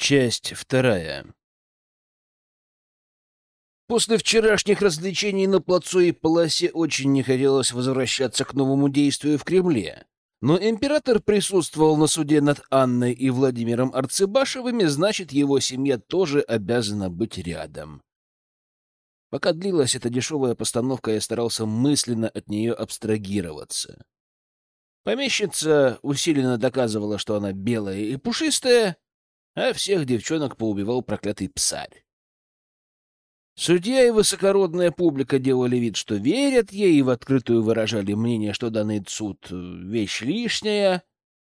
Часть вторая. После вчерашних развлечений на плацу и полосе очень не хотелось возвращаться к новому действию в Кремле. Но император присутствовал на суде над Анной и Владимиром Арцебашевыми, значит, его семья тоже обязана быть рядом. Пока длилась эта дешевая постановка, я старался мысленно от нее абстрагироваться. Помещица усиленно доказывала, что она белая и пушистая, а всех девчонок поубивал проклятый псарь. Судья и высокородная публика делали вид, что верят ей, и в открытую выражали мнение, что данный суд — вещь лишняя.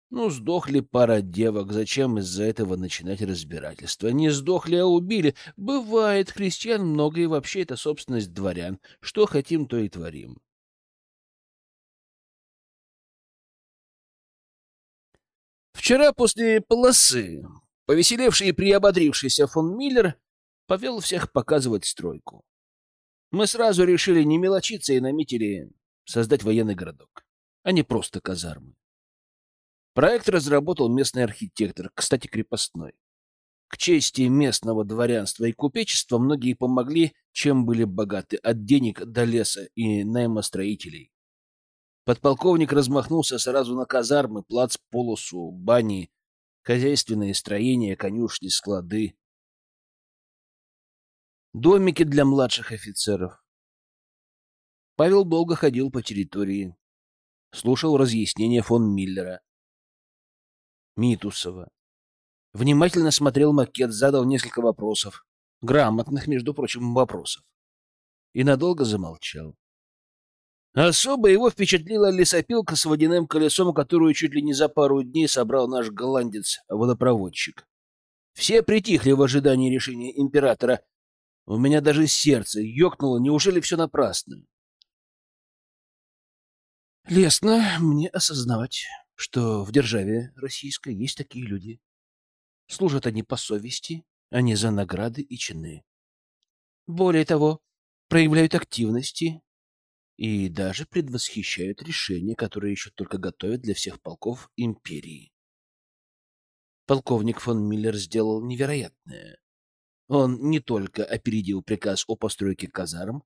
Ну, сдохли пара девок, зачем из-за этого начинать разбирательство? Не сдохли, а убили. Бывает, христиан много, и вообще это собственность дворян. Что хотим, то и творим. Вчера после полосы Повеселевший и приободрившийся фон Миллер повел всех показывать стройку. Мы сразу решили не мелочиться и наметили создать военный городок, а не просто казармы. Проект разработал местный архитектор, кстати, крепостной. К чести местного дворянства и купечества многие помогли, чем были богаты, от денег до леса и найма строителей. Подполковник размахнулся сразу на казармы, плац, полосу, бани, хозяйственные строения, конюшни, склады, домики для младших офицеров. Павел долго ходил по территории, слушал разъяснения фон Миллера, Митусова. Внимательно смотрел макет, задал несколько вопросов, грамотных, между прочим, вопросов, и надолго замолчал. Особо его впечатлила лесопилка с водяным колесом, которую чуть ли не за пару дней собрал наш голландец-водопроводчик. Все притихли в ожидании решения императора. У меня даже сердце ёкнуло, неужели все напрасно? Лестно мне осознавать, что в державе российской есть такие люди. Служат они по совести, а не за награды и чины. Более того, проявляют активности, и даже предвосхищают решения, которые еще только готовят для всех полков империи. Полковник фон Миллер сделал невероятное. Он не только опередил приказ о постройке казарм,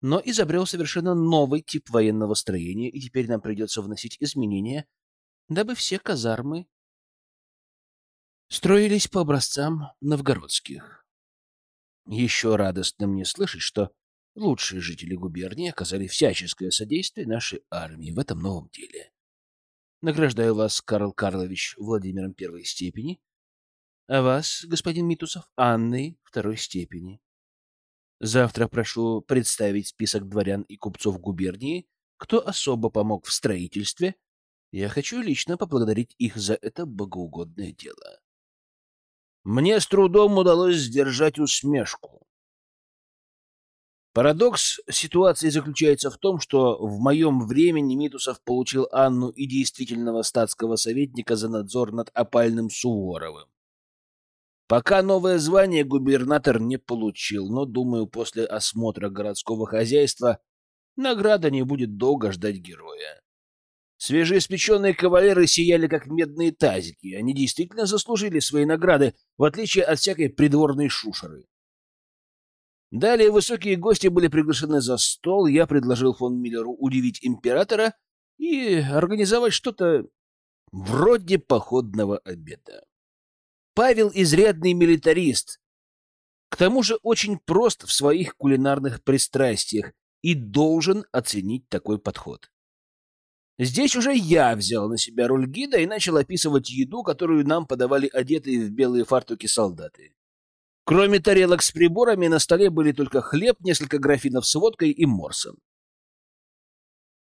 но изобрел совершенно новый тип военного строения, и теперь нам придется вносить изменения, дабы все казармы строились по образцам новгородских. Еще радостно мне слышать, что Лучшие жители губернии оказали всяческое содействие нашей армии в этом новом деле. Награждаю вас, Карл Карлович, Владимиром первой степени, а вас, господин Митусов, Анной второй степени. Завтра прошу представить список дворян и купцов губернии, кто особо помог в строительстве. Я хочу лично поблагодарить их за это богоугодное дело. Мне с трудом удалось сдержать усмешку. Парадокс ситуации заключается в том, что в моем времени Митусов получил Анну и действительного статского советника за надзор над опальным Суворовым. Пока новое звание губернатор не получил, но, думаю, после осмотра городского хозяйства награда не будет долго ждать героя. Свежеиспеченные кавалеры сияли, как медные тазики. Они действительно заслужили свои награды, в отличие от всякой придворной шушеры. Далее высокие гости были приглашены за стол. Я предложил фон Миллеру удивить императора и организовать что-то вроде походного обеда. Павел изрядный милитарист, к тому же очень прост в своих кулинарных пристрастиях и должен оценить такой подход. Здесь уже я взял на себя роль гида и начал описывать еду, которую нам подавали одетые в белые фартуки солдаты. Кроме тарелок с приборами, на столе были только хлеб, несколько графинов с водкой и морсом.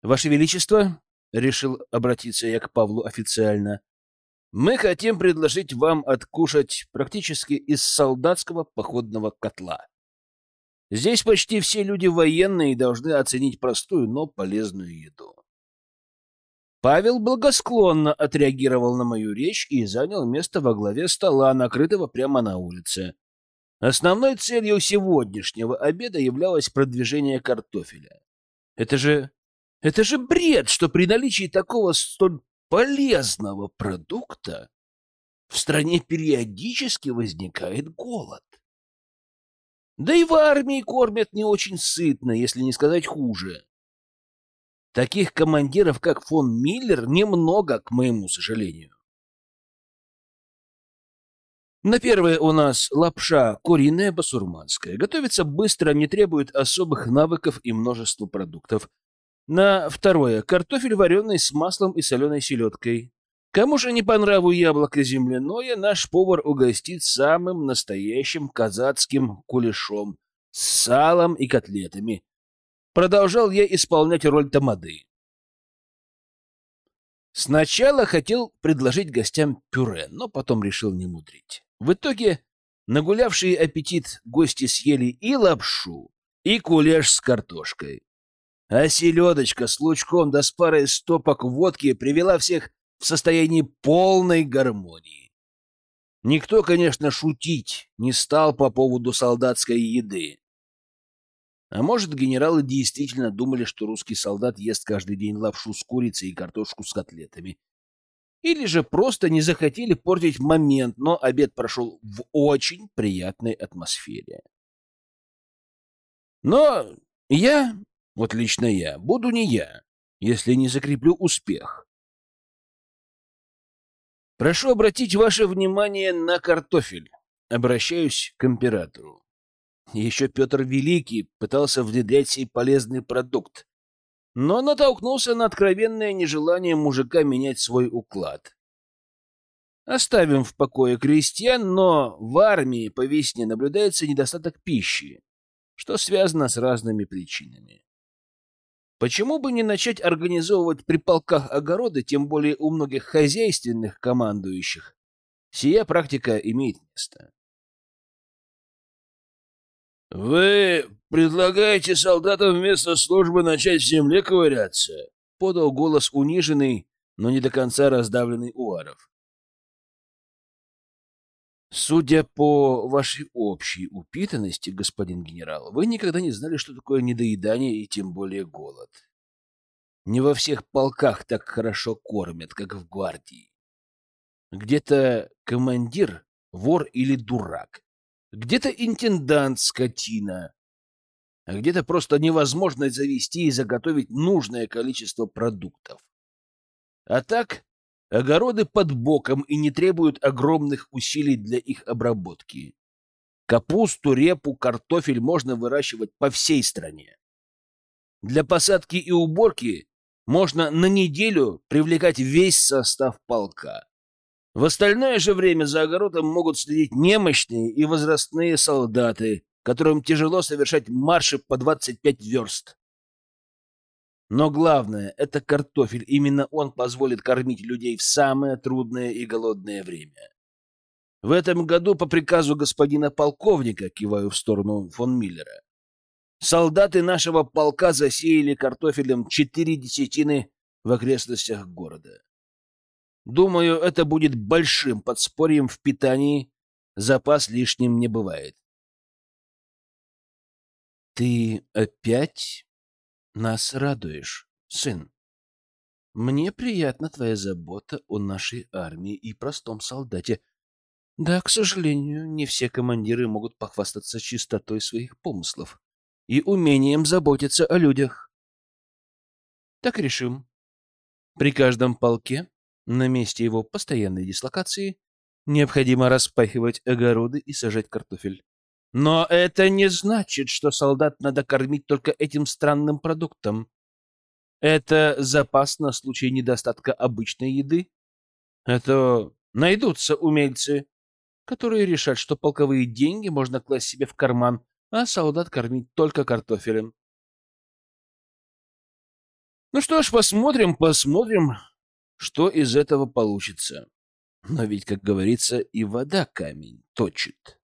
«Ваше Величество», — решил обратиться я к Павлу официально, — «мы хотим предложить вам откушать практически из солдатского походного котла. Здесь почти все люди военные и должны оценить простую, но полезную еду». Павел благосклонно отреагировал на мою речь и занял место во главе стола, накрытого прямо на улице. Основной целью сегодняшнего обеда являлось продвижение картофеля. Это же... это же бред, что при наличии такого столь полезного продукта в стране периодически возникает голод. Да и в армии кормят не очень сытно, если не сказать хуже. Таких командиров, как фон Миллер, немного, к моему сожалению. На первое у нас лапша куриная басурманская. Готовится быстро, не требует особых навыков и множества продуктов. На второе картофель вареный с маслом и соленой селедкой. Кому же не по нраву яблоко земляное, наш повар угостит самым настоящим казацким кулешом с салом и котлетами. Продолжал я исполнять роль тамады. Сначала хотел предложить гостям пюре, но потом решил не мудрить. В итоге нагулявшие аппетит гости съели и лапшу, и кулеш с картошкой. А селедочка с лучком да с парой стопок водки привела всех в состоянии полной гармонии. Никто, конечно, шутить не стал по поводу солдатской еды. А может, генералы действительно думали, что русский солдат ест каждый день лапшу с курицей и картошку с котлетами. Или же просто не захотели портить момент, но обед прошел в очень приятной атмосфере. Но я, вот лично я, буду не я, если не закреплю успех. Прошу обратить ваше внимание на картофель. Обращаюсь к императору. Еще Петр Великий пытался внедрять сей полезный продукт, но натолкнулся на откровенное нежелание мужика менять свой уклад. Оставим в покое крестьян, но в армии по весне наблюдается недостаток пищи, что связано с разными причинами. Почему бы не начать организовывать при полках огороды, тем более у многих хозяйственных командующих? Сия практика имеет место. «Вы предлагаете солдатам вместо службы начать в земле ковыряться?» — подал голос униженный, но не до конца раздавленный Уаров. Судя по вашей общей упитанности, господин генерал, вы никогда не знали, что такое недоедание и тем более голод. Не во всех полках так хорошо кормят, как в гвардии. Где-то командир — вор или дурак, где-то интендант — скотина, а где-то просто невозможно завести и заготовить нужное количество продуктов. А так Огороды под боком и не требуют огромных усилий для их обработки. Капусту, репу, картофель можно выращивать по всей стране. Для посадки и уборки можно на неделю привлекать весь состав полка. В остальное же время за огородом могут следить немощные и возрастные солдаты, которым тяжело совершать марши по 25 верст. Но главное — это картофель. Именно он позволит кормить людей в самое трудное и голодное время. В этом году по приказу господина полковника, киваю в сторону фон Миллера, солдаты нашего полка засеяли картофелем четыре десятины в окрестностях города. Думаю, это будет большим подспорьем в питании, запас лишним не бывает. «Ты опять нас радуешь, сын. Мне приятна твоя забота о нашей армии и простом солдате. Да, к сожалению, не все командиры могут похвастаться чистотой своих помыслов и умением заботиться о людях. Так решим. При каждом полке, на месте его постоянной дислокации, необходимо распахивать огороды и сажать картофель. Но это не значит, что солдат надо кормить только этим странным продуктом. Это запас на случай недостатка обычной еды. Это найдутся умельцы, которые решат, что полковые деньги можно класть себе в карман, а солдат кормить только картофелем. Ну что ж, посмотрим, посмотрим, что из этого получится. Но ведь, как говорится, и вода камень точит.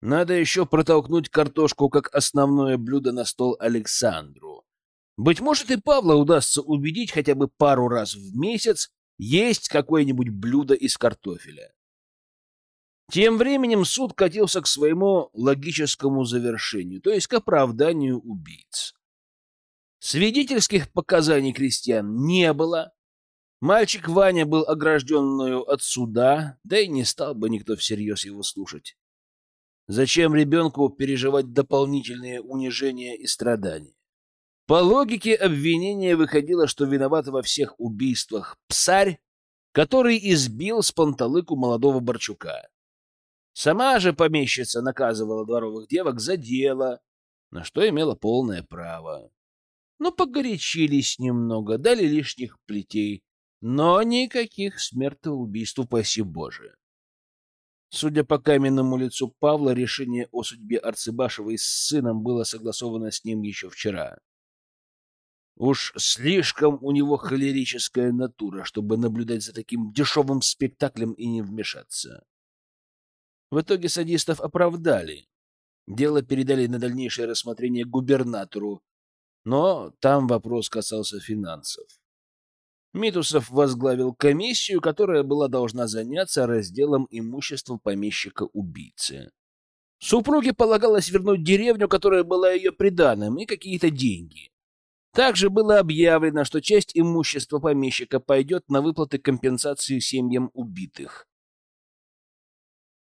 Надо еще протолкнуть картошку как основное блюдо на стол Александру. Быть может, и Павла удастся убедить хотя бы пару раз в месяц есть какое-нибудь блюдо из картофеля. Тем временем суд катился к своему логическому завершению, то есть к оправданию убийц. Свидетельских показаний крестьян не было. Мальчик Ваня был огражден мною от суда, да и не стал бы никто всерьез его слушать. Зачем ребенку переживать дополнительные унижения и страдания? По логике обвинения выходило, что виноват во всех убийствах псарь, который избил с панталыку молодого Борчука. Сама же помещица наказывала дворовых девок за дело, на что имела полное право. Ну, погорячились немного, дали лишних плетей, но никаких смертоубийств, упаси Боже. Судя по каменному лицу Павла, решение о судьбе Арцебашевой с сыном было согласовано с ним еще вчера. Уж слишком у него холерическая натура, чтобы наблюдать за таким дешевым спектаклем и не вмешаться. В итоге садистов оправдали. Дело передали на дальнейшее рассмотрение губернатору, но там вопрос касался финансов. Митусов возглавил комиссию, которая была должна заняться разделом имущества помещика-убийцы. Супруге полагалось вернуть деревню, которая была ее приданым, и какие-то деньги. Также было объявлено, что часть имущества помещика пойдет на выплаты компенсации семьям убитых.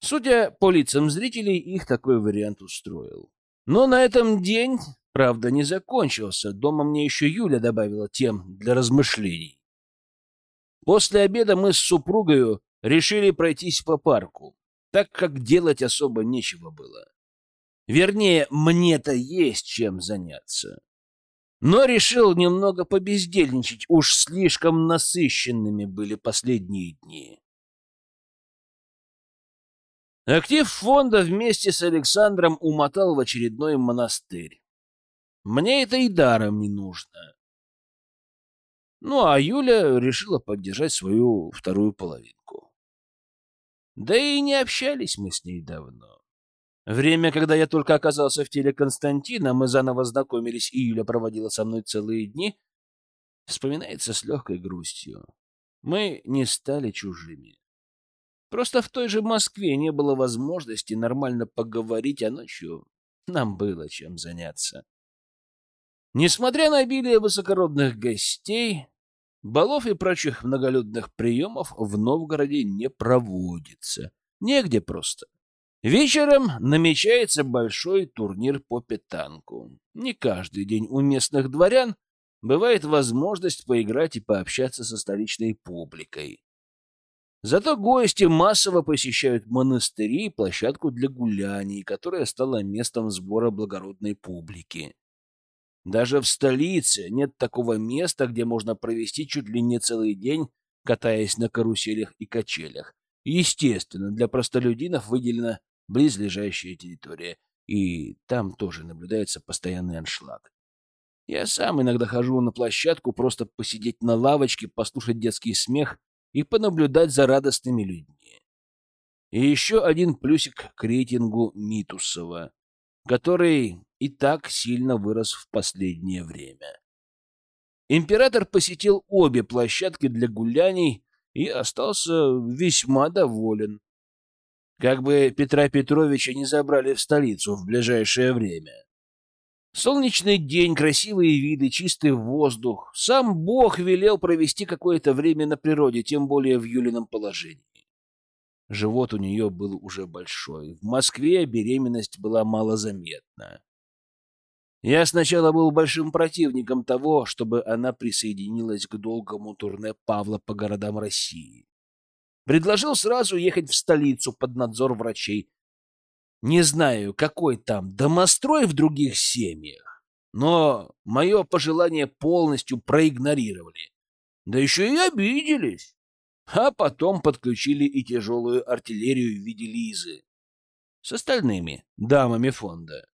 Судя по лицам зрителей, их такой вариант устроил. Но на этом день, правда, не закончился. Дома мне еще Юля добавила тем для размышлений. После обеда мы с супругою решили пройтись по парку, так как делать особо нечего было. Вернее, мне-то есть чем заняться. Но решил немного побездельничать, уж слишком насыщенными были последние дни. Актив фонда вместе с Александром умотал в очередной монастырь. Мне это и даром не нужно. Ну, а Юля решила поддержать свою вторую половинку. Да и не общались мы с ней давно. Время, когда я только оказался в теле Константина, мы заново знакомились, и Юля проводила со мной целые дни, вспоминается с легкой грустью. Мы не стали чужими. Просто в той же Москве не было возможности нормально поговорить, а ночью нам было чем заняться. Несмотря на обилие высокородных гостей, балов и прочих многолюдных приемов в Новгороде не проводится. Негде просто. Вечером намечается большой турнир по петанку. Не каждый день у местных дворян бывает возможность поиграть и пообщаться со столичной публикой. Зато гости массово посещают монастыри и площадку для гуляний, которая стала местом сбора благородной публики. Даже в столице нет такого места, где можно провести чуть ли не целый день, катаясь на каруселях и качелях. Естественно, для простолюдинов выделена близлежащая территория, и там тоже наблюдается постоянный аншлаг. Я сам иногда хожу на площадку просто посидеть на лавочке, послушать детский смех и понаблюдать за радостными людьми. И еще один плюсик к рейтингу Митусова, который и так сильно вырос в последнее время. Император посетил обе площадки для гуляний и остался весьма доволен. Как бы Петра Петровича не забрали в столицу в ближайшее время. Солнечный день, красивые виды, чистый воздух. Сам Бог велел провести какое-то время на природе, тем более в Юлином положении. Живот у нее был уже большой. В Москве беременность была малозаметна. Я сначала был большим противником того, чтобы она присоединилась к долгому турне Павла по городам России. Предложил сразу ехать в столицу под надзор врачей, не знаю, какой там домострой в других семьях, но мое пожелание полностью проигнорировали. Да еще и обиделись. А потом подключили и тяжелую артиллерию в виде Лизы. С остальными дамами фонда.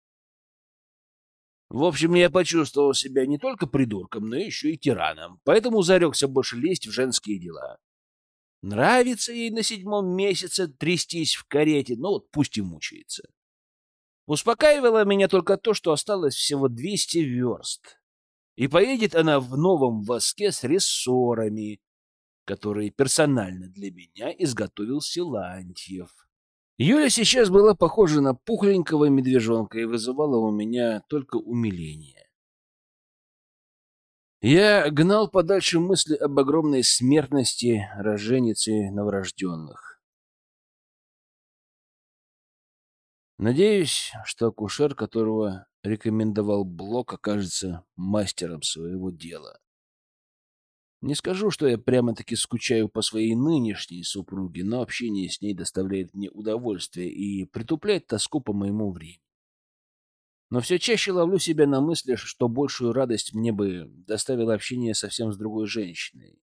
В общем, я почувствовал себя не только придурком, но еще и тираном, поэтому зарекся больше лезть в женские дела. Нравится ей на седьмом месяце трястись в карете, ну вот пусть и мучается. Успокаивало меня только то, что осталось всего 200 верст. И поедет она в новом воске с рессорами, которые персонально для меня изготовил Силантьев. Юля сейчас была похожа на пухленького медвежонка и вызывала у меня только умиление. Я гнал подальше мысли об огромной смертности роженицы новорожденных. Надеюсь, что акушер, которого рекомендовал Блок, окажется мастером своего дела. Не скажу, что я прямо-таки скучаю по своей нынешней супруге, но общение с ней доставляет мне удовольствие и притупляет тоску по моему времени. Но все чаще ловлю себя на мысли, что большую радость мне бы доставило общение совсем с другой женщиной.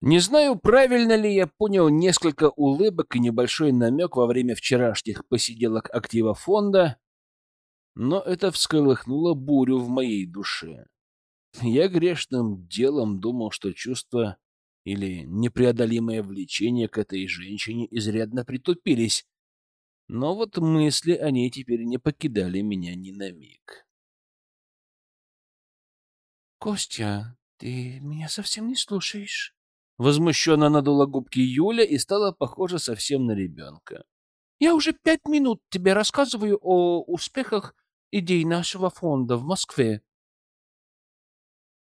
Не знаю, правильно ли я понял несколько улыбок и небольшой намек во время вчерашних посиделок актива фонда, но это всколыхнуло бурю в моей душе. Я грешным делом думал, что чувство или непреодолимое влечение к этой женщине изрядно притупились, но вот мысли о ней теперь не покидали меня ни на миг. «Костя, ты меня совсем не слушаешь?» Возмущенно надула губки Юля и стала похожа совсем на ребенка. «Я уже пять минут тебе рассказываю о успехах идей нашего фонда в Москве.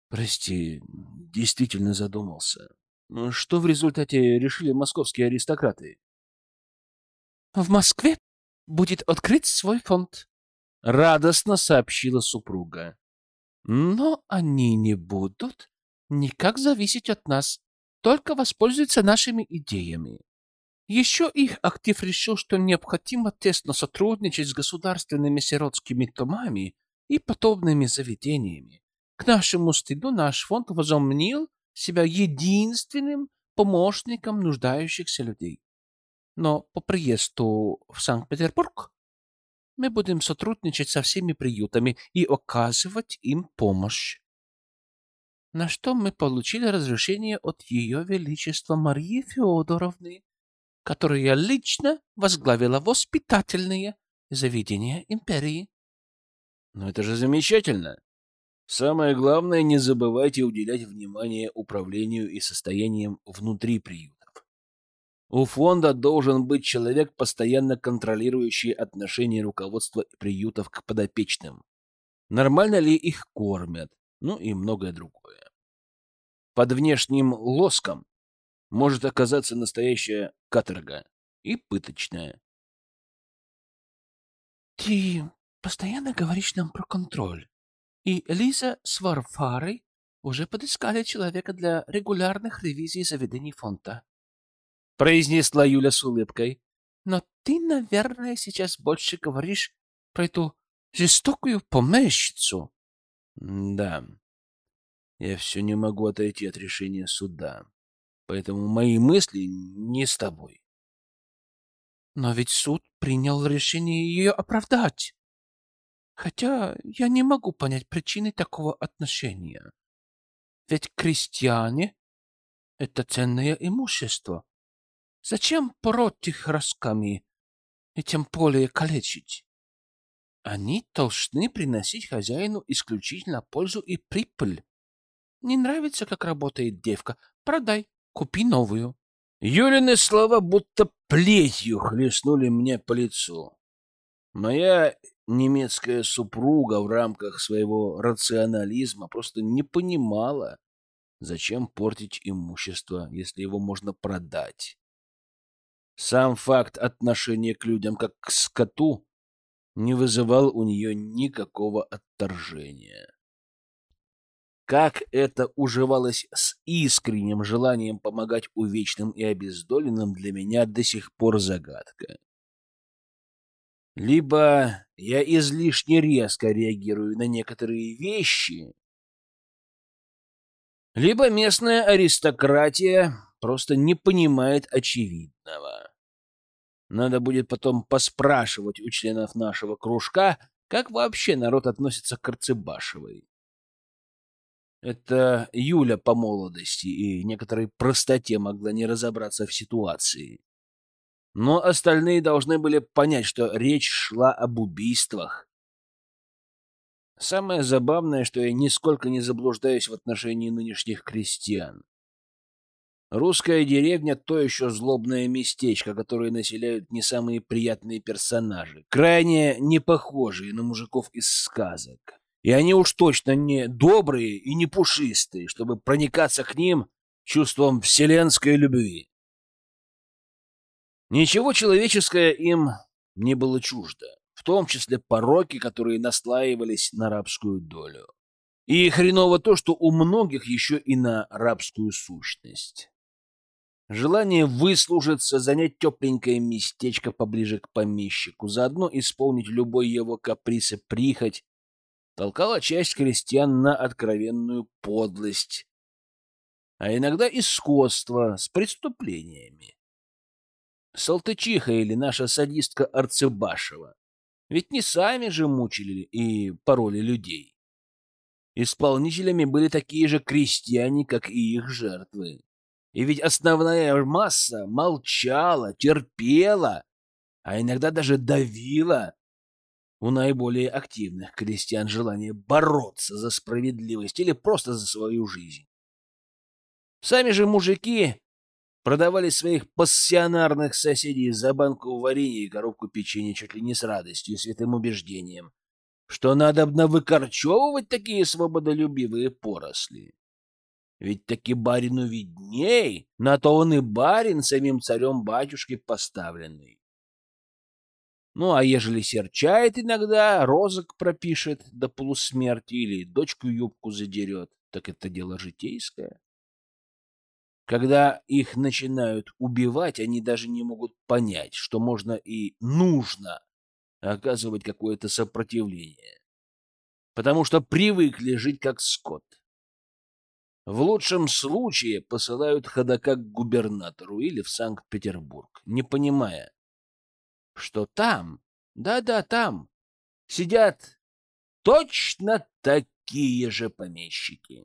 Прости, действительно задумался. Что в результате решили московские аристократы? В Москве будет открыт свой фонд, радостно сообщила супруга. Но они не будут никак зависеть от нас, только воспользуются нашими идеями. Еще их актив решил, что необходимо тесно сотрудничать с государственными сиротскими томами и подобными заведениями, к нашему стыду наш фонд возомнил себя единственным помощником нуждающихся людей. Но по приезду в Санкт-Петербург мы будем сотрудничать со всеми приютами и оказывать им помощь. На что мы получили разрешение от Ее Величества Марии Федоровны, которая лично возглавила воспитательные заведения империи. Ну это же замечательно. Самое главное, не забывайте уделять внимание управлению и состоянием внутри приютов. У фонда должен быть человек, постоянно контролирующий отношение руководства приютов к подопечным. Нормально ли их кормят, ну и многое другое. Под внешним лоском может оказаться настоящая каторга и пыточная. «Ты постоянно говоришь нам про контроль», и Лиза с Варфарой уже подыскали человека для регулярных ревизий заведений фонда. Произнесла Юля с улыбкой. Но ты, наверное, сейчас больше говоришь про эту жестокую помещицу. Да. Я все не могу отойти от решения суда. Поэтому мои мысли не с тобой. Но ведь суд принял решение ее оправдать. Хотя я не могу понять причины такого отношения. Ведь крестьяне — это ценное имущество. Зачем пороть их ростками и тем более калечить? Они должны приносить хозяину исключительно пользу и прибыль. Не нравится, как работает девка? Продай, купи новую. Юлины слова будто плетью хлестнули мне по лицу. Моя немецкая супруга в рамках своего рационализма просто не понимала, зачем портить имущество, если его можно продать. Сам факт отношения к людям как к скоту не вызывал у нее никакого отторжения. Как это уживалось с искренним желанием помогать увечным и обездоленным, для меня до сих пор загадка. Либо я излишне резко реагирую на некоторые вещи, либо местная аристократия просто не понимает очевидного. Надо будет потом поспрашивать у членов нашего кружка, как вообще народ относится к Арцебашевой. Это Юля по молодости и некоторой простоте могла не разобраться в ситуации. Но остальные должны были понять, что речь шла об убийствах. Самое забавное, что я нисколько не заблуждаюсь в отношении нынешних крестьян. Русская деревня — то еще злобное местечко, которое населяют не самые приятные персонажи, крайне не похожие на мужиков из сказок. И они уж точно не добрые и не пушистые, чтобы проникаться к ним чувством вселенской любви. Ничего человеческое им не было чуждо, в том числе пороки, которые наслаивались на рабскую долю. И хреново то, что у многих еще и на рабскую сущность. Желание выслужиться, занять тепленькое местечко поближе к помещику, заодно исполнить любой его каприз и прихоть, толкала часть крестьян на откровенную подлость, а иногда и скотство с преступлениями. Салтычиха или наша садистка Арцебашева. Ведь не сами же мучили и пороли людей. Исполнителями были такие же крестьяне, как и их жертвы. И ведь основная масса молчала, терпела, а иногда даже давила у наиболее активных крестьян желание бороться за справедливость или просто за свою жизнь. Сами же мужики продавали своих пассионарных соседей за банку варенья и коробку печенья чуть ли не с радостью и святым убеждением, что надо выкорчевывать такие свободолюбивые поросли. Ведь таки барину видней, на то он и барин самим царем-батюшкой поставленный. Ну, а ежели серчает иногда, розок пропишет до полусмерти или дочку юбку задерет, так это дело житейское. Когда их начинают убивать, они даже не могут понять, что можно и нужно оказывать какое-то сопротивление, потому что привыкли жить как скот. В лучшем случае посылают ходока к губернатору или в Санкт-Петербург, не понимая, что там, да-да, там, сидят точно такие же помещики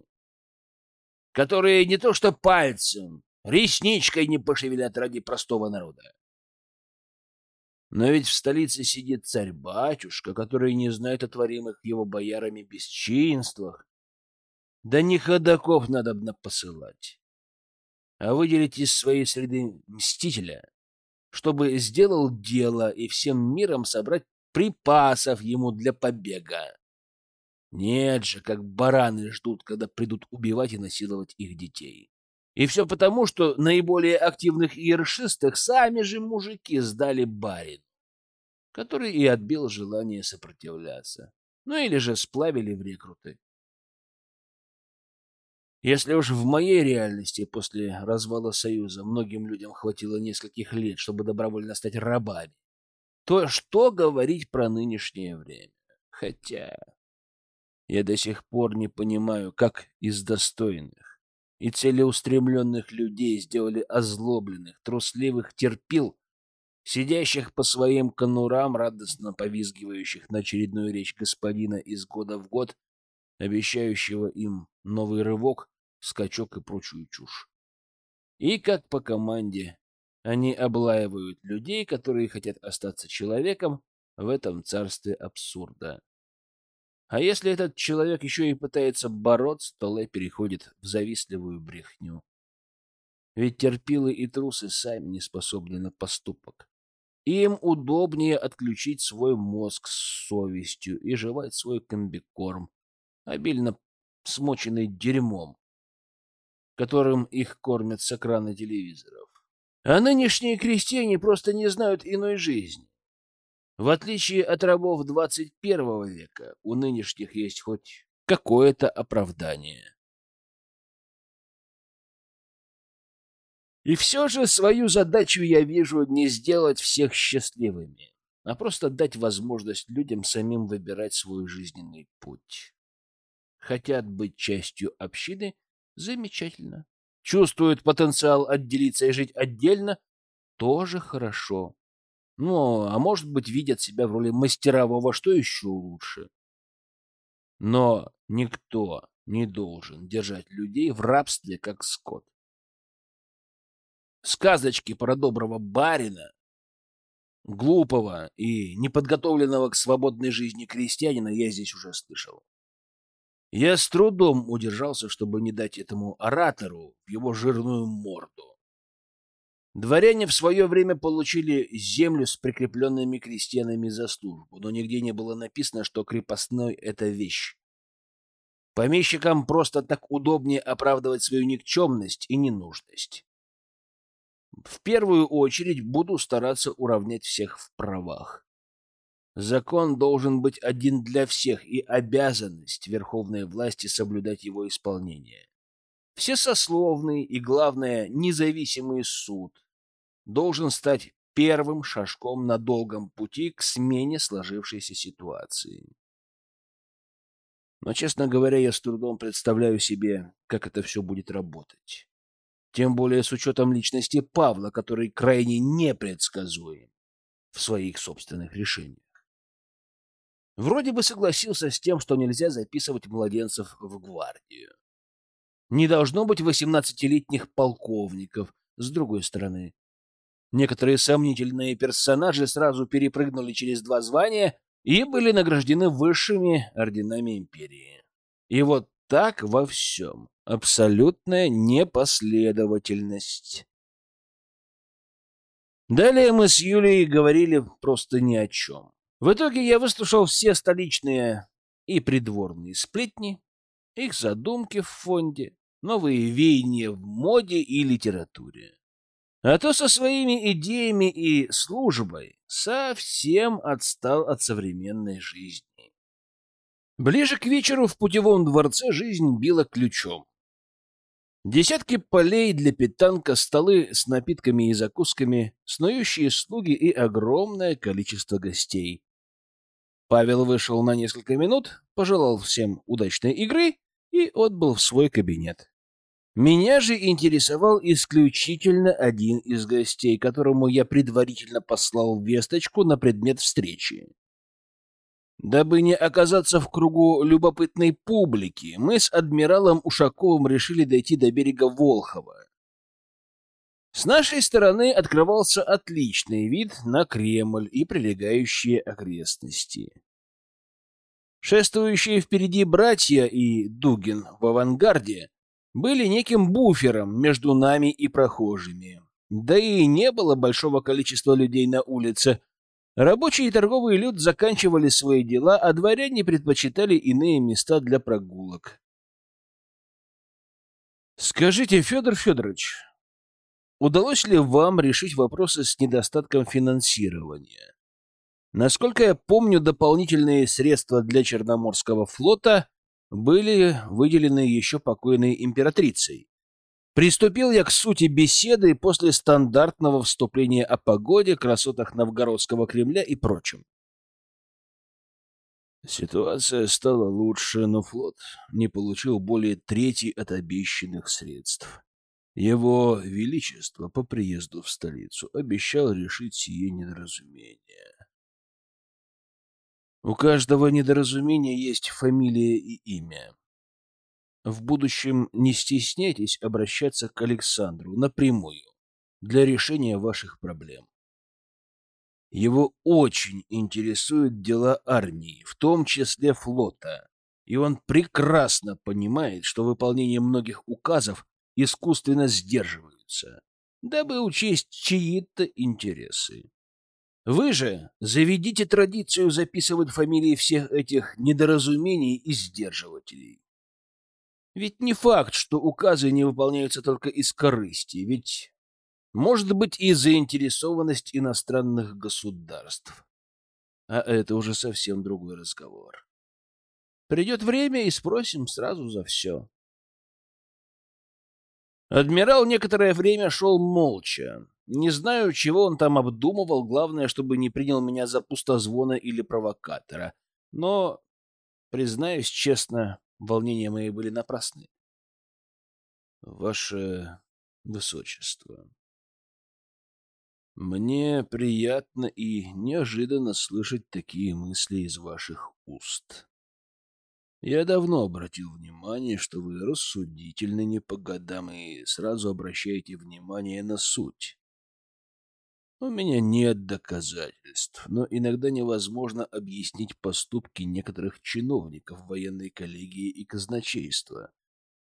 которые не то что пальцем, ресничкой не пошевелят ради простого народа. Но ведь в столице сидит царь-батюшка, который не знает о творимых его боярами бесчинствах. Да не надо бы посылать, а выделить из своей среды мстителя, чтобы сделал дело и всем миром собрать припасов ему для побега. Нет же, как бараны ждут, когда придут убивать и насиловать их детей. И все потому, что наиболее активных иершистых сами же мужики сдали барин, который и отбил желание сопротивляться. Ну или же сплавили в рекруты. Если уж в моей реальности после развала Союза многим людям хватило нескольких лет, чтобы добровольно стать рабами, то что говорить про нынешнее время? Хотя... Я до сих пор не понимаю, как из достойных и целеустремленных людей сделали озлобленных, трусливых терпил, сидящих по своим конурам, радостно повизгивающих на очередную речь господина из года в год, обещающего им новый рывок, скачок и прочую чушь. И как по команде они облаивают людей, которые хотят остаться человеком в этом царстве абсурда. А если этот человек еще и пытается бороться, то Лэ переходит в завистливую брехню. Ведь терпилы и трусы сами не способны на поступок. Им удобнее отключить свой мозг с совестью и жевать свой комбикорм, обильно смоченный дерьмом, которым их кормят с экрана телевизоров. А нынешние крестьяне просто не знают иной жизни. В отличие от рабов 21 века, у нынешних есть хоть какое-то оправдание. И все же свою задачу я вижу не сделать всех счастливыми, а просто дать возможность людям самим выбирать свой жизненный путь. Хотят быть частью общины – замечательно. Чувствуют потенциал отделиться и жить отдельно – тоже хорошо. Ну, а может быть, видят себя в роли мастерового, что еще лучше. Но никто не должен держать людей в рабстве, как скот. Сказочки про доброго барина, глупого и неподготовленного к свободной жизни крестьянина я здесь уже слышал. Я с трудом удержался, чтобы не дать этому оратору его жирную морду. Дворяне в свое время получили землю с прикрепленными крестьянами за службу, но нигде не было написано, что крепостной — это вещь, Помещикам просто так удобнее оправдывать свою никчемность и ненужность. В первую очередь буду стараться уравнять всех в правах. Закон должен быть один для всех, и обязанность верховной власти соблюдать его исполнение. Всесословный и, главное, независимый суд должен стать первым шажком на долгом пути к смене сложившейся ситуации. Но, честно говоря, я с трудом представляю себе, как это все будет работать. Тем более с учетом личности Павла, который крайне непредсказуем в своих собственных решениях. Вроде бы согласился с тем, что нельзя записывать младенцев в гвардию. Не должно быть восемнадцатилетних полковников, с другой стороны. Некоторые сомнительные персонажи сразу перепрыгнули через два звания и были награждены высшими орденами империи. И вот так во всем. Абсолютная непоследовательность. Далее мы с Юлей говорили просто ни о чем. В итоге я выслушал все столичные и придворные сплетни, их задумки в фонде, новые веяния в моде и литературе. А то со своими идеями и службой совсем отстал от современной жизни. Ближе к вечеру в путевом дворце жизнь била ключом. Десятки полей для питанка, столы с напитками и закусками, снующие слуги и огромное количество гостей. Павел вышел на несколько минут, пожелал всем удачной игры и отбыл в свой кабинет. Меня же интересовал исключительно один из гостей, которому я предварительно послал весточку на предмет встречи. Дабы не оказаться в кругу любопытной публики, мы с адмиралом Ушаковым решили дойти до берега Волхова. С нашей стороны открывался отличный вид на Кремль и прилегающие окрестности. Шествующие впереди братья и Дугин в авангарде были неким буфером между нами и прохожими. Да и не было большого количества людей на улице. Рабочий и торговый люд заканчивали свои дела, а дворяне предпочитали иные места для прогулок. Скажите, Федор Федорович, удалось ли вам решить вопросы с недостатком финансирования? Насколько я помню, дополнительные средства для Черноморского флота были выделены еще покойной императрицей. Приступил я к сути беседы после стандартного вступления о погоде, красотах Новгородского Кремля и прочем. Ситуация стала лучше, но флот не получил более трети от обещанных средств. Его Величество по приезду в столицу обещал решить сие недоразумение. У каждого недоразумения есть фамилия и имя. В будущем не стесняйтесь обращаться к Александру напрямую для решения ваших проблем. Его очень интересуют дела армии, в том числе флота, и он прекрасно понимает, что выполнение многих указов искусственно сдерживаются, дабы учесть чьи-то интересы. Вы же заведите традицию записывать фамилии всех этих недоразумений и сдерживателей. Ведь не факт, что указы не выполняются только из корысти, ведь может быть и заинтересованность иностранных государств. А это уже совсем другой разговор. Придет время и спросим сразу за все. Адмирал некоторое время шел молча, не знаю, чего он там обдумывал, главное, чтобы не принял меня за пустозвона или провокатора. Но, признаюсь честно, волнения мои были напрасны. Ваше Высочество, мне приятно и неожиданно слышать такие мысли из ваших уст. Я давно обратил внимание, что вы рассудительны не по годам и сразу обращаете внимание на суть. У меня нет доказательств, но иногда невозможно объяснить поступки некоторых чиновников военной коллегии и казначейства,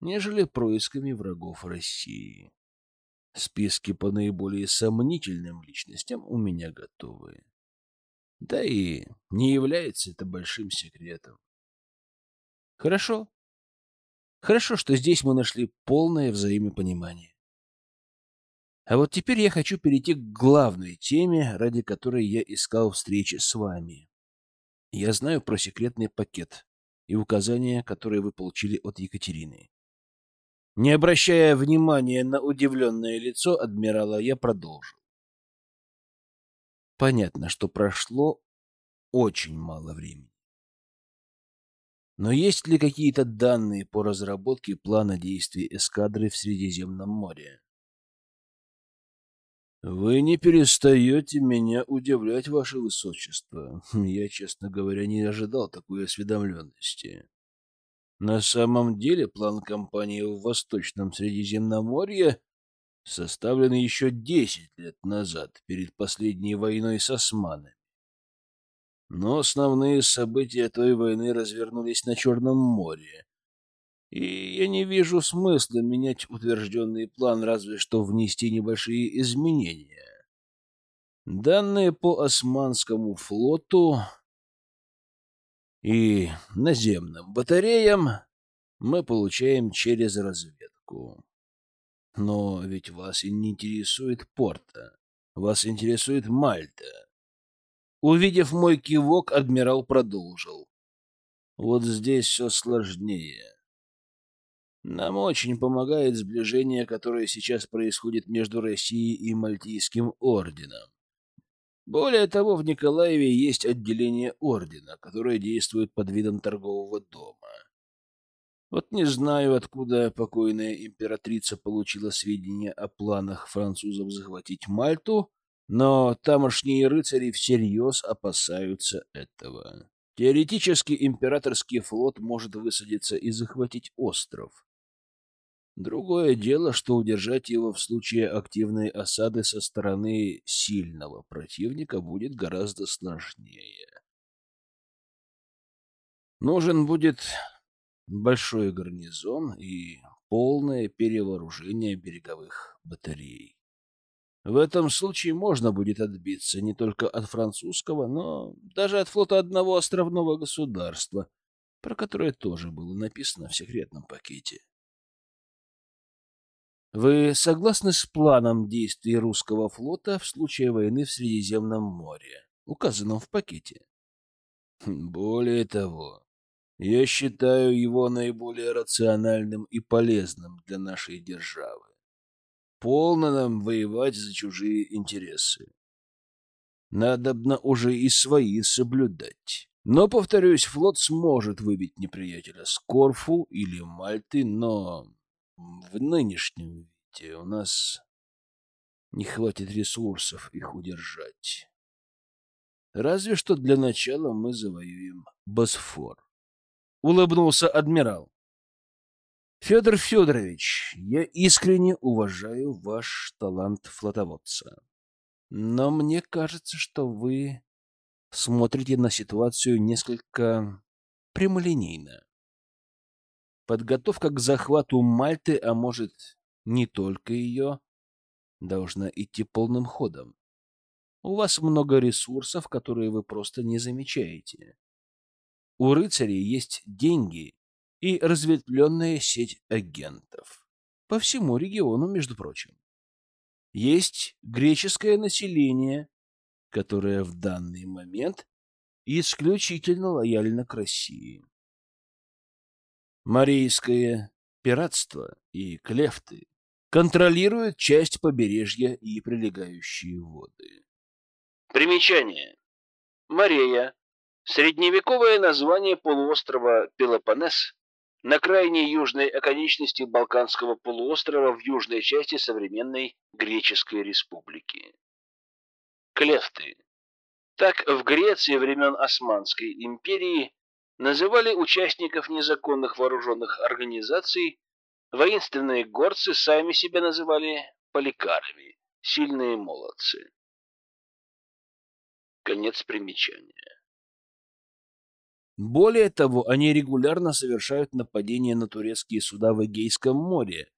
нежели происками врагов России. Списки по наиболее сомнительным личностям у меня готовы. Да и не является это большим секретом. Хорошо, Хорошо, что здесь мы нашли полное взаимопонимание. А вот теперь я хочу перейти к главной теме, ради которой я искал встречи с вами. Я знаю про секретный пакет и указания, которые вы получили от Екатерины. Не обращая внимания на удивленное лицо адмирала, я продолжил. Понятно, что прошло очень мало времени. Но есть ли какие-то данные по разработке плана действий эскадры в Средиземном море? Вы не перестаете меня удивлять, ваше высочество. Я, честно говоря, не ожидал такой осведомленности. На самом деле план кампании в Восточном Средиземноморье составлен еще десять лет назад, перед последней войной с османами. Но основные события той войны развернулись на Черном море, и я не вижу смысла менять утвержденный план, разве что внести небольшие изменения. Данные по Османскому флоту и наземным батареям мы получаем через разведку. Но ведь вас и не интересует порта, вас интересует Мальта. Увидев мой кивок, адмирал продолжил. Вот здесь все сложнее. Нам очень помогает сближение, которое сейчас происходит между Россией и Мальтийским орденом. Более того, в Николаеве есть отделение ордена, которое действует под видом торгового дома. Вот не знаю, откуда покойная императрица получила сведения о планах французов захватить Мальту, но тамошние рыцари всерьез опасаются этого. Теоретически императорский флот может высадиться и захватить остров. Другое дело, что удержать его в случае активной осады со стороны сильного противника будет гораздо сложнее. Нужен будет большой гарнизон и полное перевооружение береговых батарей. В этом случае можно будет отбиться не только от французского, но даже от флота одного островного государства, про которое тоже было написано в секретном пакете. Вы согласны с планом действий русского флота в случае войны в Средиземном море, указанном в пакете? Более того, я считаю его наиболее рациональным и полезным для нашей державы. Полно нам воевать за чужие интересы. Надобно уже и свои соблюдать. Но, повторюсь, флот сможет выбить неприятеля с Корфу или Мальты, но в нынешнем виде у нас не хватит ресурсов их удержать. Разве что для начала мы завоюем Босфор. Улыбнулся адмирал. Федор Федорович, я искренне уважаю ваш талант флотоводца. Но мне кажется, что вы смотрите на ситуацию несколько прямолинейно. Подготовка к захвату Мальты, а может, не только ее, должна идти полным ходом. У вас много ресурсов, которые вы просто не замечаете. У рыцарей есть деньги и разветвленная сеть агентов. По всему региону, между прочим. Есть греческое население, которое в данный момент исключительно лояльно к России. Марийское пиратство и клефты контролируют часть побережья и прилегающие воды. Примечание. Мария – средневековое название полуострова Пелопоннес на крайней южной оконечности Балканского полуострова в южной части современной Греческой республики. Клефты. Так в Греции времен Османской империи называли участников незаконных вооруженных организаций, воинственные горцы сами себя называли поликарами, сильные молодцы. Конец примечания. Более того, они регулярно совершают нападения на турецкие суда в Эгейском море.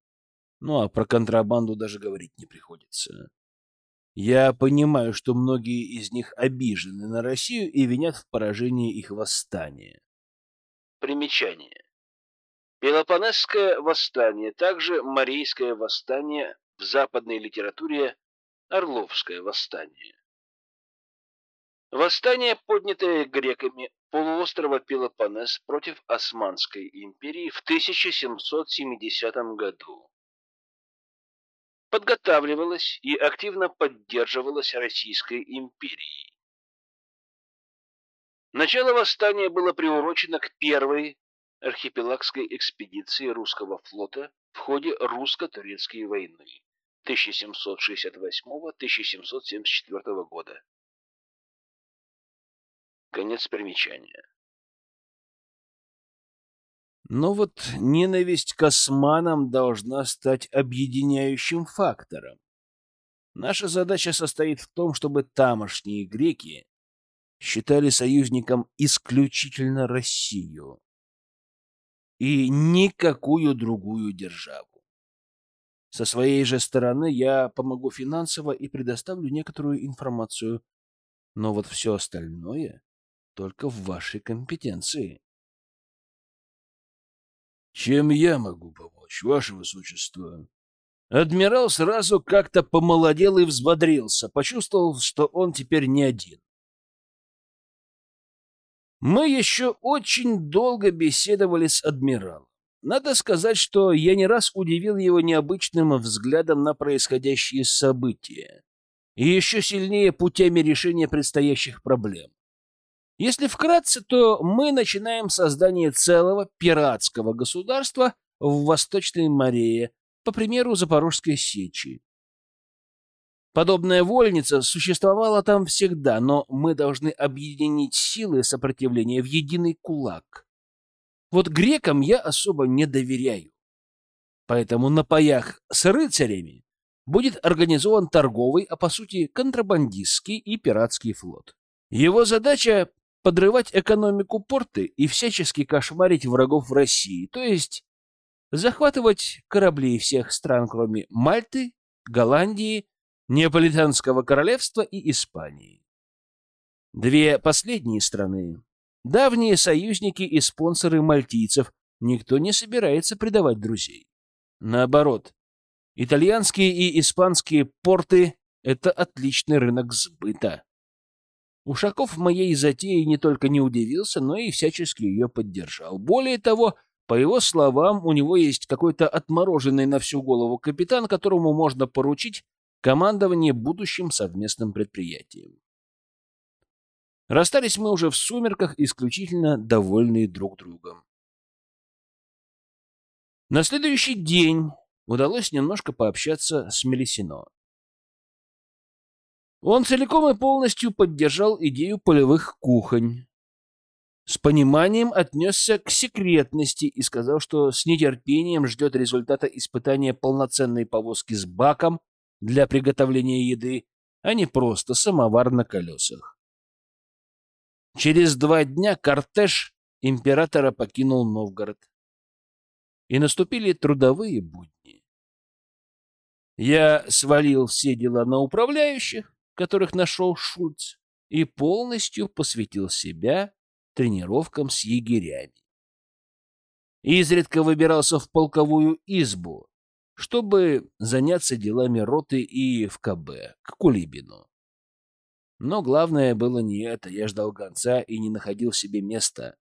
Ну а про контрабанду даже говорить не приходится. Я понимаю, что многие из них обижены на Россию и винят в поражении их восстания. Примечание. Пелопонесское восстание, также Марийское восстание, в западной литературе Орловское восстание. Восстание, поднятое греками полуострова Пелопоннес против Османской империи в 1770 году. Подготавливалось и активно поддерживалось Российской империей. Начало восстания было приурочено к первой архипелагской экспедиции русского флота в ходе русско-турецкой войны 1768-1774 года. Конец примечания. Но вот ненависть к османам должна стать объединяющим фактором. Наша задача состоит в том, чтобы тамошние греки считали союзником исключительно Россию и никакую другую державу. Со своей же стороны я помогу финансово и предоставлю некоторую информацию, но вот все остальное только в вашей компетенции. Чем я могу помочь, ваше высочество? Адмирал сразу как-то помолодел и взбодрился, почувствовал, что он теперь не один. Мы еще очень долго беседовали с адмиралом. Надо сказать, что я не раз удивил его необычным взглядом на происходящие события и еще сильнее путями решения предстоящих проблем. Если вкратце, то мы начинаем создание целого пиратского государства в Восточной Марее, по примеру Запорожской сечи. Подобная вольница существовала там всегда, но мы должны объединить силы сопротивления в единый кулак. Вот грекам я особо не доверяю. Поэтому на паях с рыцарями будет организован торговый, а по сути контрабандистский и пиратский флот. Его задача подрывать экономику порты и всячески кошмарить врагов в России, то есть захватывать корабли всех стран, кроме Мальты, Голландии, Неаполитанского королевства и Испании. Две последние страны — давние союзники и спонсоры мальтийцев, никто не собирается предавать друзей. Наоборот, итальянские и испанские порты — это отличный рынок сбыта. Ушаков моей затеи не только не удивился, но и всячески ее поддержал. Более того, по его словам, у него есть какой-то отмороженный на всю голову капитан, которому можно поручить командование будущим совместным предприятием. Расстались мы уже в сумерках, исключительно довольные друг другом. На следующий день удалось немножко пообщаться с Мелисино. Он целиком и полностью поддержал идею полевых кухонь. С пониманием отнесся к секретности и сказал, что с нетерпением ждет результата испытания полноценной повозки с баком для приготовления еды, а не просто самовар на колесах. Через два дня кортеж императора покинул Новгород. И наступили трудовые будни. Я свалил все дела на управляющих, которых нашел Шульц, и полностью посвятил себя тренировкам с егерями. Изредка выбирался в полковую избу, чтобы заняться делами роты и в КБ, к Кулибину. Но главное было не это, я ждал гонца и не находил себе места.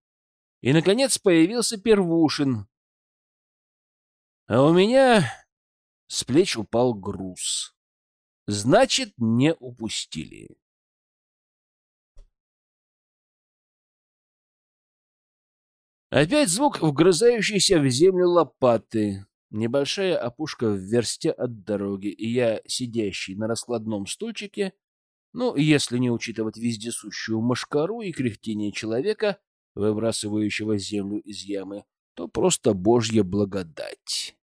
И, наконец, появился Первушин. А у меня с плеч упал груз. Значит, не упустили. Опять звук вгрызающийся в землю лопаты. Небольшая опушка в версте от дороги, и я, сидящий на раскладном стульчике, ну, если не учитывать вездесущую мошкару и кряхтение человека, выбрасывающего землю из ямы, то просто божья благодать.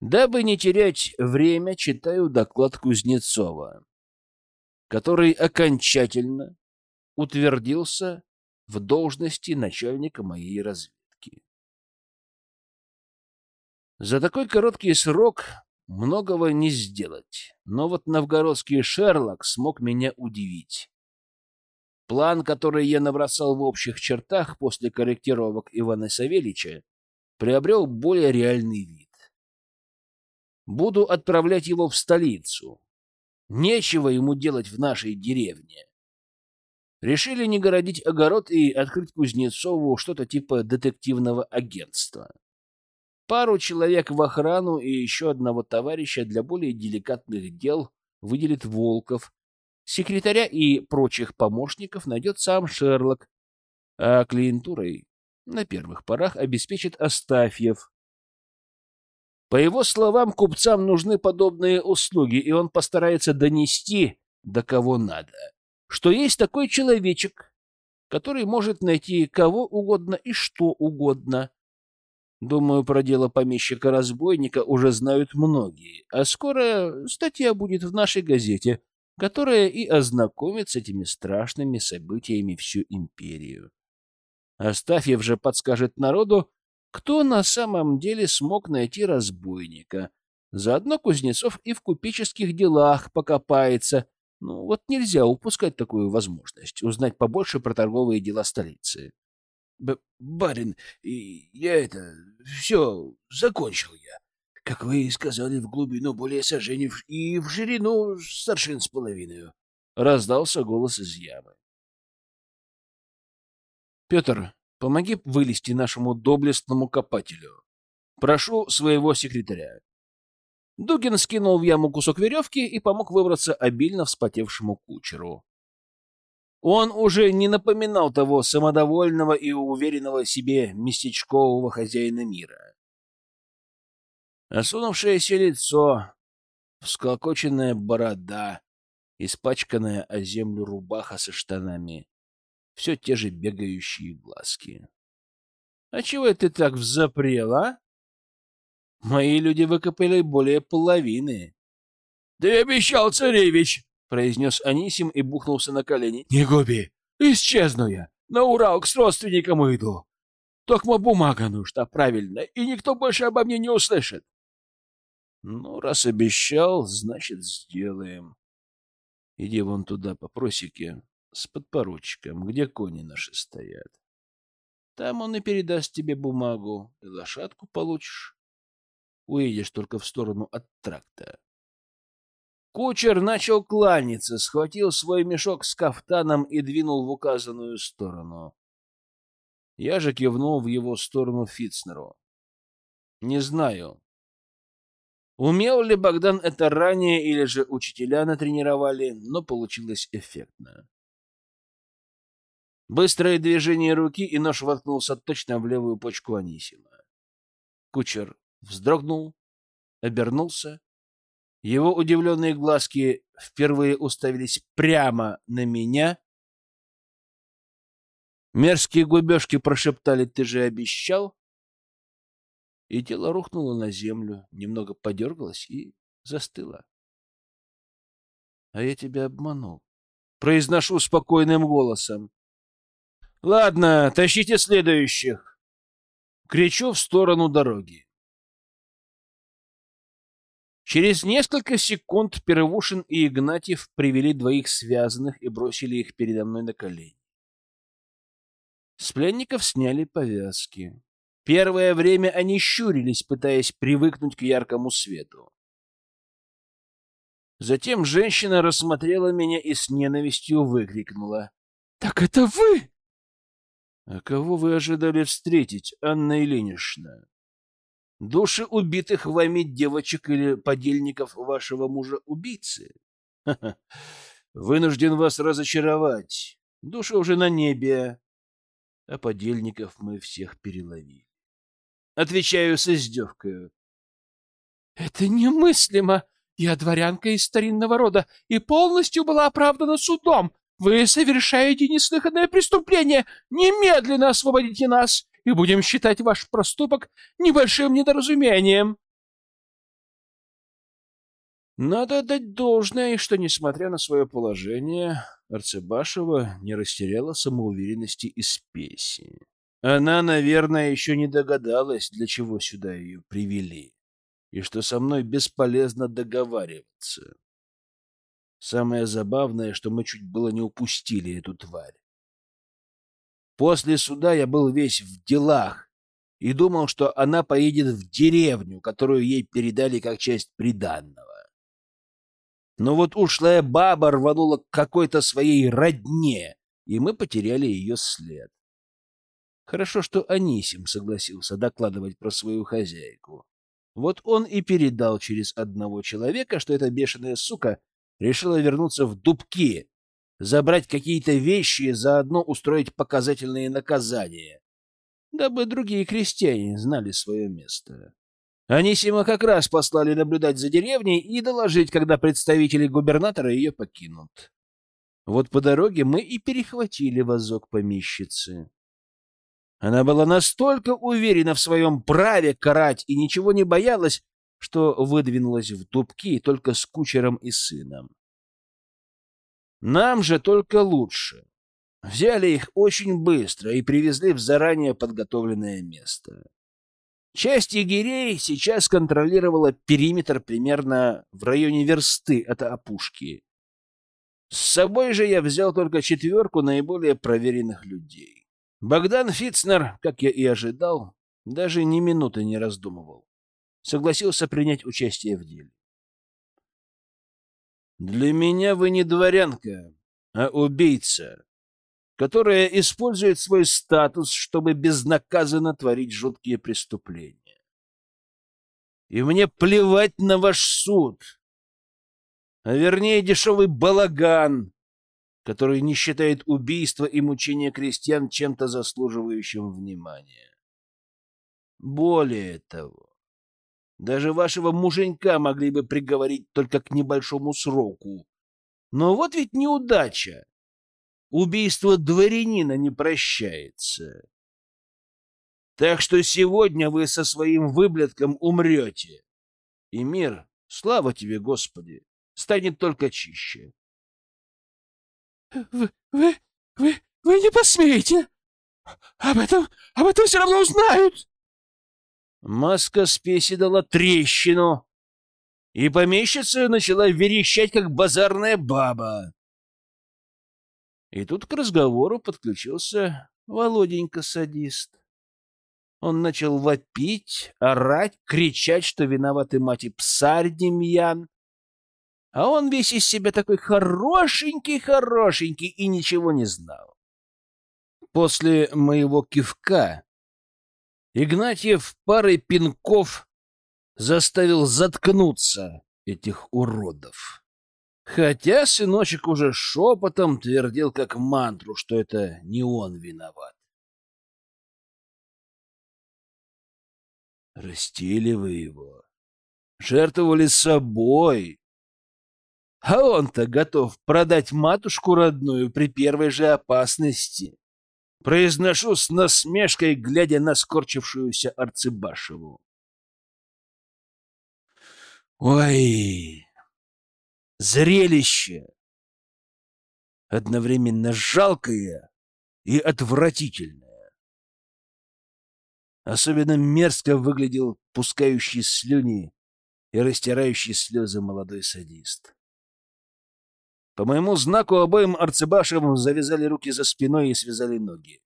Дабы не терять время, читаю доклад Кузнецова, который окончательно утвердился в должности начальника моей разведки. За такой короткий срок многого не сделать, но вот новгородский Шерлок смог меня удивить. План, который я набросал в общих чертах после корректировок Ивана Савельича, приобрел более реальный вид. Буду отправлять его в столицу. Нечего ему делать в нашей деревне. Решили не городить огород и открыть Кузнецову что-то типа детективного агентства. Пару человек в охрану и еще одного товарища для более деликатных дел выделит Волков. Секретаря и прочих помощников найдет сам Шерлок, а клиентурой на первых порах обеспечит Астафьев. По его словам, купцам нужны подобные услуги, и он постарается донести до кого надо, что есть такой человечек, который может найти кого угодно и что угодно. Думаю, про дело помещика-разбойника уже знают многие, а скоро статья будет в нашей газете, которая и ознакомит с этими страшными событиями всю империю. Астафьев же подскажет народу, кто на самом деле смог найти разбойника. Заодно Кузнецов и в купеческих делах покопается. Ну, вот нельзя упускать такую возможность, узнать побольше про торговые дела столицы. Б барин, я это... Все, закончил я. Как вы и сказали, в глубину более сожжений и в ширину старшин с половиной. Раздался голос из ямы. Петр, помоги вылезти нашему доблестному копателю. Прошу своего секретаря. Дугин скинул в яму кусок веревки и помог выбраться обильно вспотевшему кучеру. Он уже не напоминал того самодовольного и уверенного себе местечкового хозяина мира. Осунувшееся лицо, всколокоченная борода, испачканная о землю рубаха со штанами, все те же бегающие глазки. — А чего ты так взапрел, а? Мои люди выкопали более половины. — Ты обещал, царевич! — произнес Анисим и бухнулся на колени. — Не губи! Исчезну я! На Урал к родственникам иду! Токмо бумага нужна, правильно, и никто больше обо мне не услышит. Ну, раз обещал, значит, сделаем. Иди вон туда, по просеке, с подпоручиком, где кони наши стоят. Там он и передаст тебе бумагу, и лошадку получишь. Уедешь только в сторону от тракта. Кучер начал кланяться, схватил свой мешок с кафтаном и двинул в указанную сторону. Я же кивнул в его сторону Фитцнеру. Не знаю, умел ли Богдан это ранее или же учителя натренировали, но получилось эффектно. Быстрое движение руки, и нож воткнулся точно в левую почку Анисима. Кучер вздрогнул, обернулся его удивленные глазки впервые уставились прямо на меня. Мерзкие губежки прошептали «Ты же обещал?» И тело рухнуло на землю, немного подергалось и застыло. «А я тебя обманул», — произношу спокойным голосом. «Ладно, тащите следующих!» Кричу в сторону дороги. Через несколько секунд Первушин и Игнатьев привели двоих связанных и бросили их передо мной на колени. С пленников сняли повязки. Первое время они щурились, пытаясь привыкнуть к яркому свету. Затем женщина рассмотрела меня и с ненавистью выкрикнула. — Так это вы? — А кого вы ожидали встретить, Анна Ильинична? Души убитых вами девочек или подельников вашего мужа-убийцы? Вынужден вас разочаровать. Души уже на небе, а подельников мы всех переловили. Отвечаю с издевкой. Это немыслимо. Я дворянка из старинного рода и полностью была оправдана судом. Вы совершаете неслыханное преступление. Немедленно освободите нас и будем считать ваш проступок небольшим недоразумением. Надо отдать должное, что, несмотря на свое положение, Арцебашева не растеряла самоуверенности и спеси. Она, наверное, еще не догадалась, для чего сюда ее привели, и что со мной бесполезно договариваться. Самое забавное, что мы чуть было не упустили эту тварь. После суда я был весь в делах и думал, что она поедет в деревню, которую ей передали как часть приданного. Но вот ушлая баба рванула к какой-то своей родне, и мы потеряли ее след. Хорошо, что Анисим согласился докладывать про свою хозяйку. Вот он и передал через одного человека, что эта бешеная сука решила вернуться в дубки, забрать какие-то вещи и заодно устроить показательные наказания, дабы другие крестьяне знали свое место. Анисима как раз послали наблюдать за деревней и доложить, когда представители губернатора ее покинут. Вот по дороге мы и перехватили вазок помещицы. Она была настолько уверена в своем праве карать и ничего не боялась, что выдвинулась в дубки только с кучером и сыном. Нам же только лучше. Взяли их очень быстро и привезли в заранее подготовленное место. Часть егерей сейчас контролировала периметр примерно в районе версты от опушки. С собой же я взял только четверку наиболее проверенных людей. Богдан Фитцнер, как я и ожидал, даже ни минуты не раздумывал. Согласился принять участие в деле. «Для меня вы не дворянка, а убийца», которая использует свой статус, чтобы безнаказанно творить жуткие преступления. И мне плевать на ваш суд, а вернее дешевый балаган, который не считает убийство и мучение крестьян чем-то заслуживающим внимания. Более того, даже вашего муженька могли бы приговорить только к небольшому сроку. Но вот ведь неудача. Убийство дворянина не прощается. Так что сегодня вы со своим выблядком умрете. И мир, слава тебе, Господи, станет только чище. Вы, вы, вы, вы не посмеете. Об этом, об этом все равно узнают. Маска спеси дала трещину, и помещица начала верещать, как базарная баба. И тут к разговору подключился Володенька-садист. Он начал вопить, орать, кричать, что виноваты мать и псарь Демьян. А он весь из себя такой хорошенький-хорошенький и ничего не знал. После моего кивка Игнатьев парой пинков заставил заткнуться этих уродов. Хотя сыночек уже шепотом твердил как мантру, что это не он виноват. Растили вы его, жертвовали собой, а он-то готов продать матушку родную при первой же опасности. Произношу с насмешкой, глядя на скорчившуюся Арцебашеву. Ой, зрелище! Одновременно жалкое и отвратительное. Особенно мерзко выглядел пускающий слюни и растирающий слезы молодой садист. По моему знаку обоим арцебашам завязали руки за спиной и связали ноги.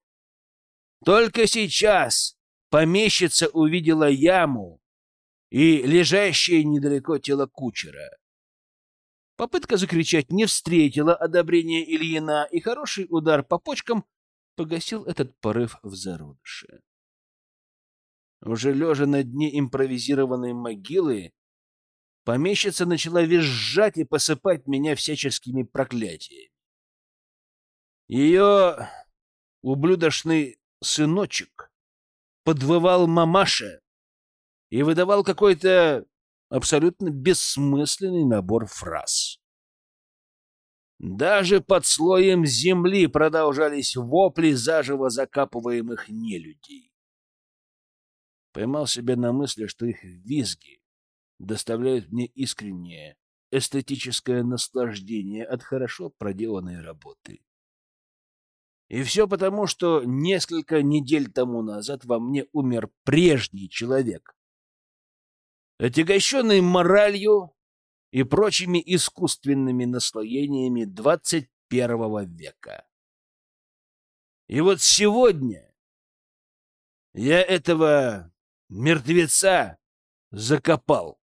Только сейчас помещица увидела яму и лежащее недалеко тело кучера. Попытка закричать не встретила одобрения Ильина, и хороший удар по почкам погасил этот порыв в зародыше. Уже лежа на дне импровизированной могилы, помещица начала визжать и посыпать меня всяческими проклятиями. Ее ублюдочный сыночек подвывал мамаше и выдавал какой-то абсолютно бессмысленный набор фраз. Даже под слоем земли продолжались вопли заживо закапываемых нелюдей. Поймал себя на мысли, что их визги доставляют мне искреннее эстетическое наслаждение от хорошо проделанной работы. И все потому, что несколько недель тому назад во мне умер прежний человек, отягощенный моралью и прочими искусственными наслоениями 21 века. И вот сегодня Я этого мертвеца закопал.